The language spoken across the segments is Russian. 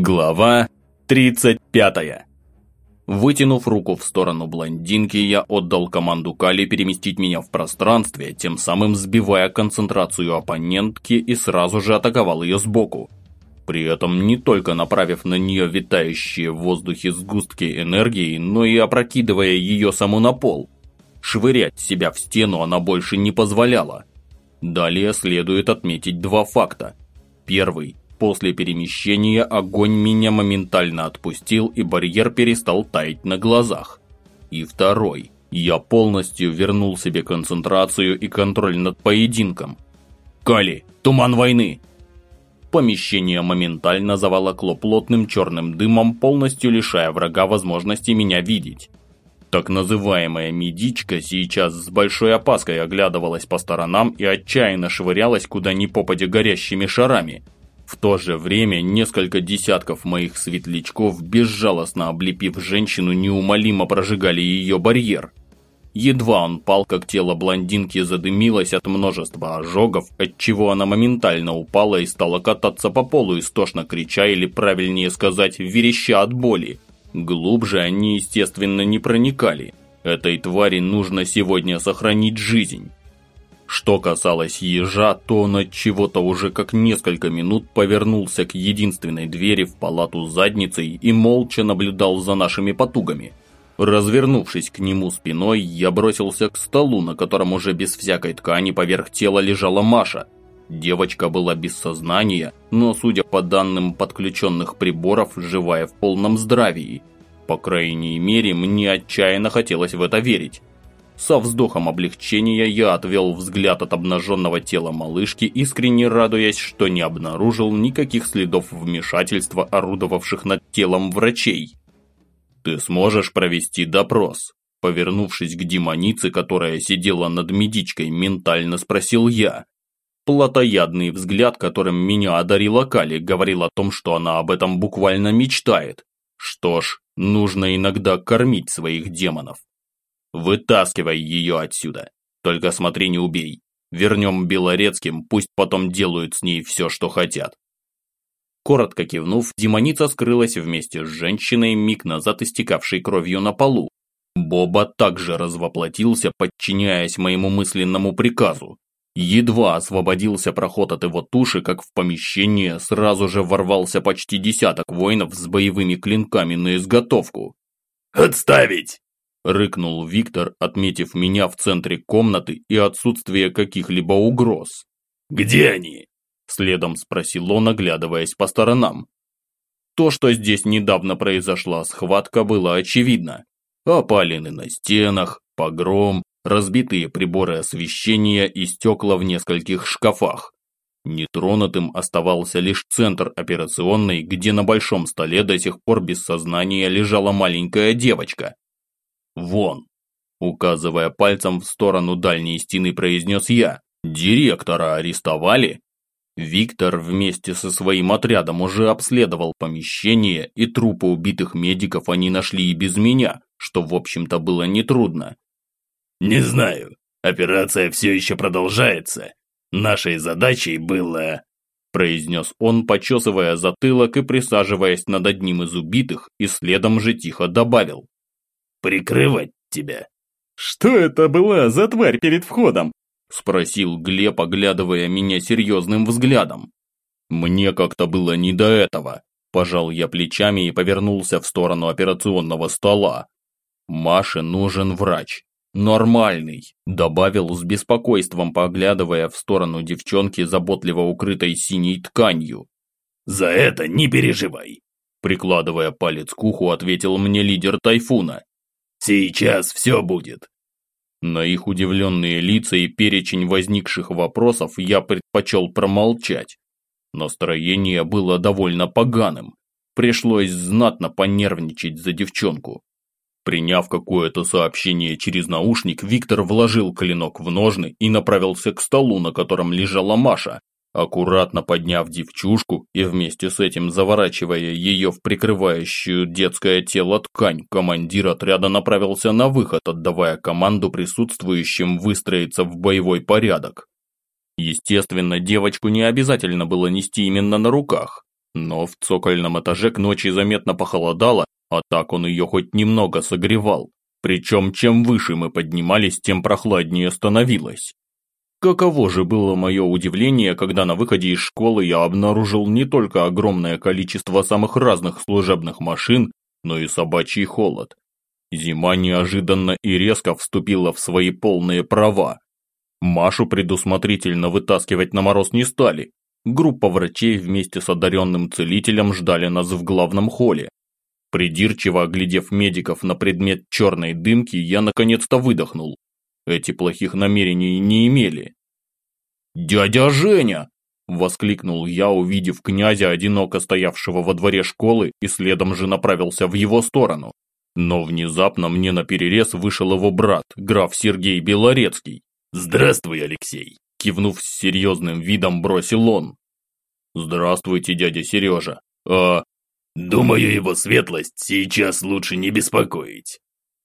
Глава 35. Вытянув руку в сторону блондинки, я отдал команду Кали переместить меня в пространстве, тем самым сбивая концентрацию оппонентки и сразу же атаковал ее сбоку. При этом не только направив на нее витающие в воздухе сгустки энергии, но и опрокидывая ее саму на пол. Швырять себя в стену она больше не позволяла. Далее следует отметить два факта. Первый – После перемещения огонь меня моментально отпустил и барьер перестал таять на глазах. И второй. Я полностью вернул себе концентрацию и контроль над поединком. «Кали! Туман войны!» Помещение моментально заволокло плотным черным дымом, полностью лишая врага возможности меня видеть. Так называемая медичка сейчас с большой опаской оглядывалась по сторонам и отчаянно швырялась куда ни попадя горящими шарами – в то же время несколько десятков моих светлячков, безжалостно облепив женщину, неумолимо прожигали ее барьер. Едва он пал, как тело блондинки задымилось от множества ожогов, отчего она моментально упала и стала кататься по полу, истошно крича или, правильнее сказать, вереща от боли. Глубже они, естественно, не проникали. Этой твари нужно сегодня сохранить жизнь. Что касалось ежа, то он от чего-то уже как несколько минут повернулся к единственной двери в палату задницей и молча наблюдал за нашими потугами. Развернувшись к нему спиной, я бросился к столу, на котором уже без всякой ткани поверх тела лежала Маша. Девочка была без сознания, но, судя по данным подключенных приборов, живая в полном здравии. По крайней мере, мне отчаянно хотелось в это верить. Со вздохом облегчения я отвел взгляд от обнаженного тела малышки, искренне радуясь, что не обнаружил никаких следов вмешательства орудовавших над телом врачей. «Ты сможешь провести допрос?» Повернувшись к демонице, которая сидела над медичкой, ментально спросил я. Платоядный взгляд, которым меня одарила Кали, говорил о том, что она об этом буквально мечтает. Что ж, нужно иногда кормить своих демонов. Вытаскивай ее отсюда. Только смотри, не убей. Вернем Белорецким, пусть потом делают с ней все, что хотят. Коротко кивнув, демоница скрылась вместе с женщиной, миг назад истекавшей кровью на полу. Боба также развоплотился, подчиняясь моему мысленному приказу. Едва освободился проход от его туши, как в помещение сразу же ворвался почти десяток воинов с боевыми клинками на изготовку. «Отставить!» Рыкнул Виктор, отметив меня в центре комнаты и отсутствие каких-либо угроз. «Где они?» Следом спросил он, оглядываясь по сторонам. То, что здесь недавно произошла схватка, было очевидно. Опалины на стенах, погром, разбитые приборы освещения и стекла в нескольких шкафах. Нетронутым оставался лишь центр операционной, где на большом столе до сих пор без сознания лежала маленькая девочка. «Вон!» Указывая пальцем в сторону дальней стены, произнес я. «Директора арестовали?» Виктор вместе со своим отрядом уже обследовал помещение, и трупы убитых медиков они нашли и без меня, что в общем-то было нетрудно. «Не знаю. Операция все еще продолжается. Нашей задачей было...» произнес он, почесывая затылок и присаживаясь над одним из убитых, и следом же тихо добавил прикрывать тебя». «Что это была за тварь перед входом?» – спросил Глеб, оглядывая меня серьезным взглядом. «Мне как-то было не до этого», – пожал я плечами и повернулся в сторону операционного стола. «Маше нужен врач. Нормальный», – добавил с беспокойством, поглядывая в сторону девчонки, заботливо укрытой синей тканью. «За это не переживай», – прикладывая палец к уху, ответил мне лидер Тайфуна. Сейчас все будет. На их удивленные лица и перечень возникших вопросов я предпочел промолчать. Настроение было довольно поганым. Пришлось знатно понервничать за девчонку. Приняв какое-то сообщение через наушник, Виктор вложил клинок в ножны и направился к столу, на котором лежала Маша, Аккуратно подняв девчушку и вместе с этим заворачивая ее в прикрывающую детское тело ткань, командир отряда направился на выход, отдавая команду присутствующим выстроиться в боевой порядок. Естественно, девочку не обязательно было нести именно на руках. Но в цокольном этаже к ночи заметно похолодало, а так он ее хоть немного согревал. Причем чем выше мы поднимались, тем прохладнее становилось. Каково же было мое удивление, когда на выходе из школы я обнаружил не только огромное количество самых разных служебных машин, но и собачий холод. Зима неожиданно и резко вступила в свои полные права. Машу предусмотрительно вытаскивать на мороз не стали. Группа врачей вместе с одаренным целителем ждали нас в главном холле. Придирчиво оглядев медиков на предмет черной дымки, я наконец-то выдохнул. Эти плохих намерений не имели. «Дядя Женя!» – воскликнул я, увидев князя, одиноко стоявшего во дворе школы, и следом же направился в его сторону. Но внезапно мне на перерез вышел его брат, граф Сергей Белорецкий. «Здравствуй, Алексей!» – кивнув с серьезным видом, бросил он. «Здравствуйте, дядя Сережа. А...» «Думаю, его светлость сейчас лучше не беспокоить.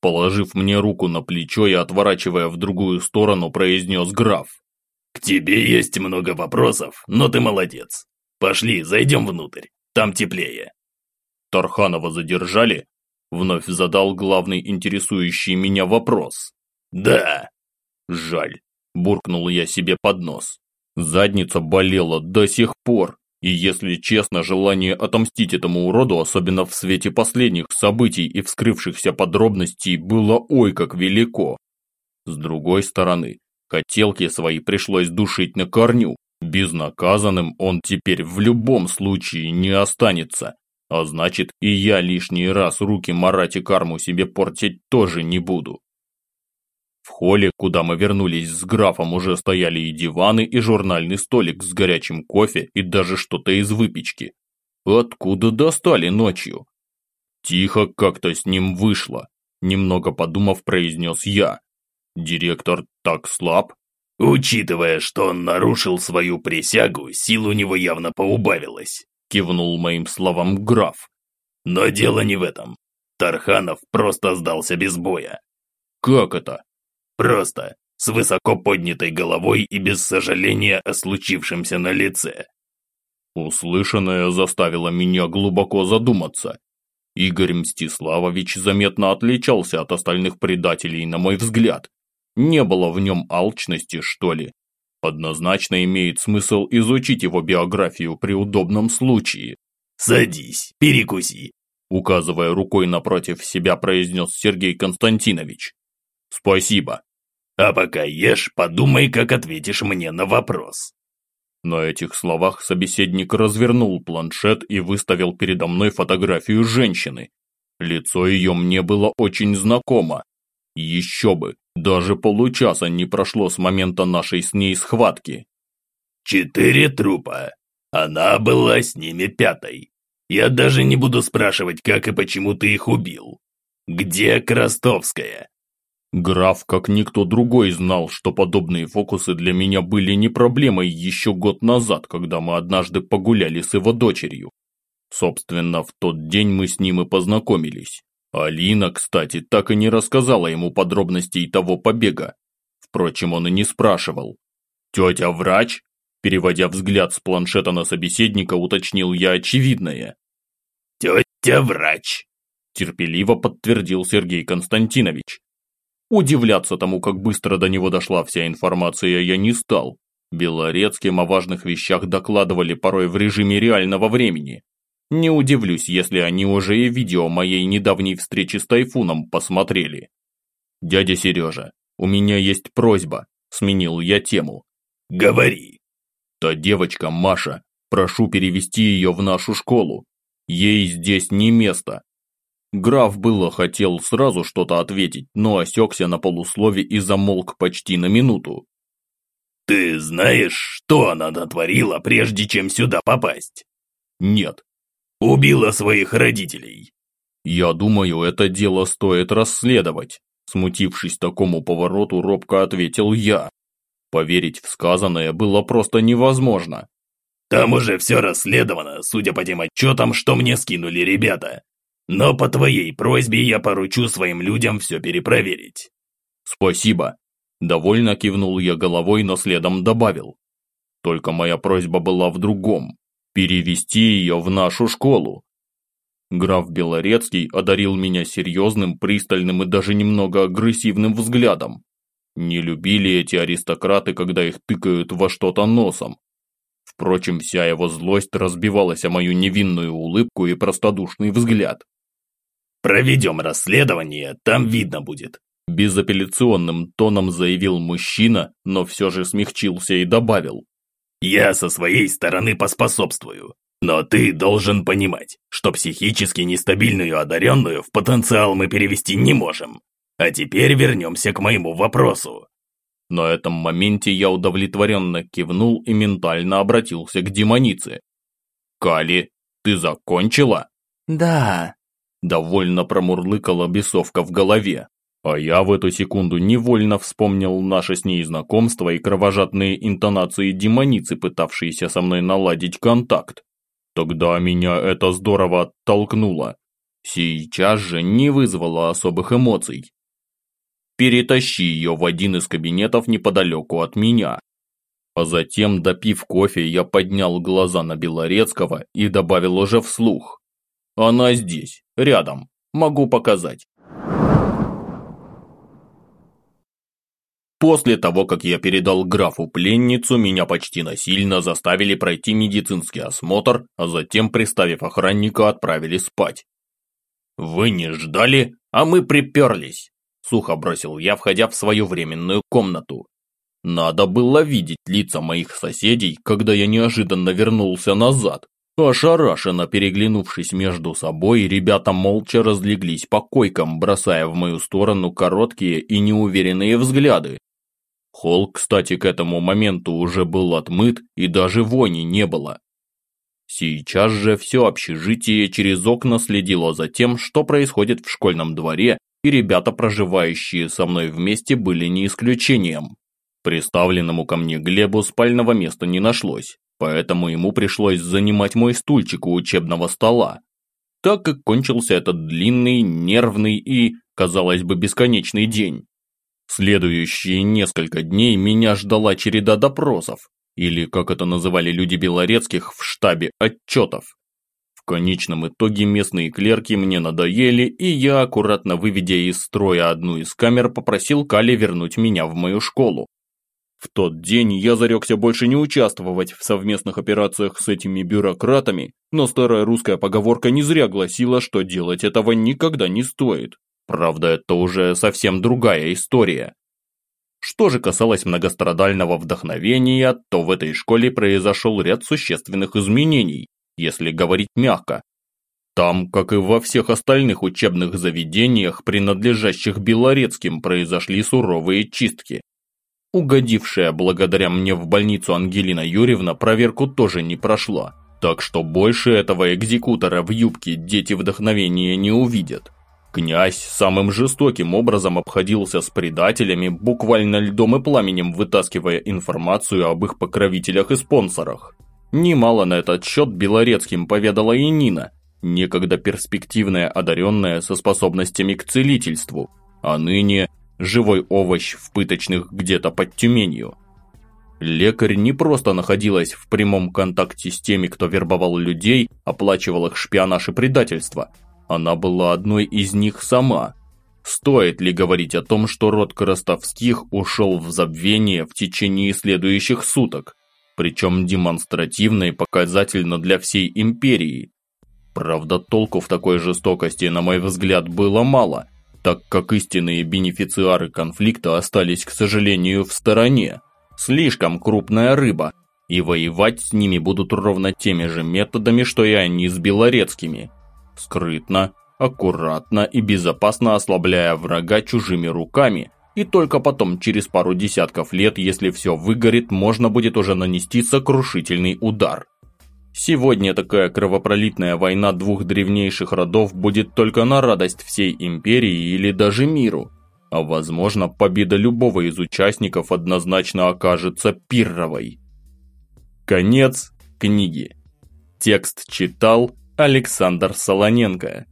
Положив мне руку на плечо и отворачивая в другую сторону, произнес граф. «К тебе есть много вопросов, но ты молодец. Пошли, зайдем внутрь, там теплее». Тарханова задержали? Вновь задал главный интересующий меня вопрос. «Да». «Жаль», буркнул я себе под нос. Задница болела до сих пор. И если честно, желание отомстить этому уроду, особенно в свете последних событий и вскрывшихся подробностей, было ой как велико. С другой стороны, хотелки свои пришлось душить на корню. Безнаказанным он теперь в любом случае не останется. А значит, и я лишний раз руки марать карму себе портить тоже не буду. В холле, куда мы вернулись с графом, уже стояли и диваны, и журнальный столик с горячим кофе, и даже что-то из выпечки. Откуда достали ночью? Тихо как-то с ним вышло, немного подумав, произнес я. Директор так слаб? Учитывая, что он нарушил свою присягу, сил у него явно поубавилось, кивнул моим словам граф. Но дело не в этом. Тарханов просто сдался без боя. Как это? Просто, с высоко поднятой головой и без сожаления о случившемся на лице. Услышанное заставило меня глубоко задуматься. Игорь Мстиславович заметно отличался от остальных предателей, на мой взгляд. Не было в нем алчности, что ли. Однозначно имеет смысл изучить его биографию при удобном случае. «Садись, перекуси», указывая рукой напротив себя, произнес Сергей Константинович. «Спасибо», а пока ешь, подумай, как ответишь мне на вопрос». На этих словах собеседник развернул планшет и выставил передо мной фотографию женщины. Лицо ее мне было очень знакомо. Еще бы, даже получаса не прошло с момента нашей с ней схватки. «Четыре трупа. Она была с ними пятой. Я даже не буду спрашивать, как и почему ты их убил. Где Крастовская? Граф, как никто другой, знал, что подобные фокусы для меня были не проблемой еще год назад, когда мы однажды погуляли с его дочерью. Собственно, в тот день мы с ним и познакомились. Алина, кстати, так и не рассказала ему подробностей того побега. Впрочем, он и не спрашивал. «Тетя врач?» Переводя взгляд с планшета на собеседника, уточнил я очевидное. «Тетя врач», терпеливо подтвердил Сергей Константинович. Удивляться тому, как быстро до него дошла вся информация, я не стал. Белорецким о важных вещах докладывали порой в режиме реального времени. Не удивлюсь, если они уже и видео моей недавней встречи с Тайфуном посмотрели. «Дядя Сережа, у меня есть просьба», – сменил я тему. «Говори». «Та девочка Маша, прошу перевести ее в нашу школу. Ей здесь не место. Граф было хотел сразу что-то ответить, но осекся на полуслове и замолк почти на минуту. «Ты знаешь, что она натворила, прежде чем сюда попасть?» «Нет». «Убила своих родителей». «Я думаю, это дело стоит расследовать», смутившись такому повороту, робко ответил я. Поверить в сказанное было просто невозможно. «Там уже все расследовано, судя по тем отчетам, что мне скинули ребята. Но по твоей просьбе я поручу своим людям все перепроверить». «Спасибо». Довольно кивнул я головой, но следом добавил. Только моя просьба была в другом. перевести ее в нашу школу. Граф Белорецкий одарил меня серьезным, пристальным и даже немного агрессивным взглядом. Не любили эти аристократы, когда их тыкают во что-то носом. Впрочем, вся его злость разбивалась о мою невинную улыбку и простодушный взгляд. «Проведем расследование, там видно будет», – безапелляционным тоном заявил мужчина, но все же смягчился и добавил. «Я со своей стороны поспособствую, но ты должен понимать, что психически нестабильную одаренную в потенциал мы перевести не можем. А теперь вернемся к моему вопросу». На этом моменте я удовлетворенно кивнул и ментально обратился к демонице. «Кали, ты закончила?» «Да», – довольно промурлыкала бесовка в голове. А я в эту секунду невольно вспомнил наше с ней знакомство и кровожадные интонации демоницы, пытавшиеся со мной наладить контакт. Тогда меня это здорово оттолкнуло. Сейчас же не вызвало особых эмоций перетащи ее в один из кабинетов неподалеку от меня. А затем, допив кофе, я поднял глаза на Белорецкого и добавил уже вслух. Она здесь, рядом, могу показать. После того, как я передал графу пленницу, меня почти насильно заставили пройти медицинский осмотр, а затем, приставив охранника, отправили спать. «Вы не ждали, а мы приперлись», Сухо бросил я, входя в свою временную комнату. Надо было видеть лица моих соседей, когда я неожиданно вернулся назад. Ошарашенно переглянувшись между собой, ребята молча разлеглись по койкам, бросая в мою сторону короткие и неуверенные взгляды. Холл, кстати, к этому моменту уже был отмыт и даже вони не было. Сейчас же все общежитие через окна следило за тем, что происходит в школьном дворе и ребята, проживающие со мной вместе, были не исключением. Приставленному ко мне Глебу спального места не нашлось, поэтому ему пришлось занимать мой стульчик у учебного стола. Так как кончился этот длинный, нервный и, казалось бы, бесконечный день. Следующие несколько дней меня ждала череда допросов, или, как это называли люди Белорецких, в штабе отчетов конечном итоге местные клерки мне надоели, и я, аккуратно выведя из строя одну из камер, попросил Кали вернуть меня в мою школу. В тот день я зарекся больше не участвовать в совместных операциях с этими бюрократами, но старая русская поговорка не зря гласила, что делать этого никогда не стоит. Правда, это уже совсем другая история. Что же касалось многострадального вдохновения, то в этой школе произошел ряд существенных изменений, если говорить мягко. Там, как и во всех остальных учебных заведениях, принадлежащих Белорецким, произошли суровые чистки. Угодившая благодаря мне в больницу Ангелина Юрьевна проверку тоже не прошла, так что больше этого экзекутора в юбке дети вдохновения не увидят. Князь самым жестоким образом обходился с предателями, буквально льдом и пламенем вытаскивая информацию об их покровителях и спонсорах. Немало на этот счет Белорецким поведала и Нина, некогда перспективная одаренная со способностями к целительству, а ныне живой овощ в пыточных где-то под Тюменью. Лекарь не просто находилась в прямом контакте с теми, кто вербовал людей, оплачивал их шпионаж и предательство. Она была одной из них сама. Стоит ли говорить о том, что род Коростовских ушел в забвение в течение следующих суток? причем демонстративно и показательно для всей империи. Правда, толку в такой жестокости, на мой взгляд, было мало, так как истинные бенефициары конфликта остались, к сожалению, в стороне. Слишком крупная рыба, и воевать с ними будут ровно теми же методами, что и они с белорецкими. Скрытно, аккуратно и безопасно ослабляя врага чужими руками – и только потом, через пару десятков лет, если все выгорит, можно будет уже нанести сокрушительный удар. Сегодня такая кровопролитная война двух древнейших родов будет только на радость всей империи или даже миру. А возможно, победа любого из участников однозначно окажется пирровой. Конец книги. Текст читал Александр Солоненко.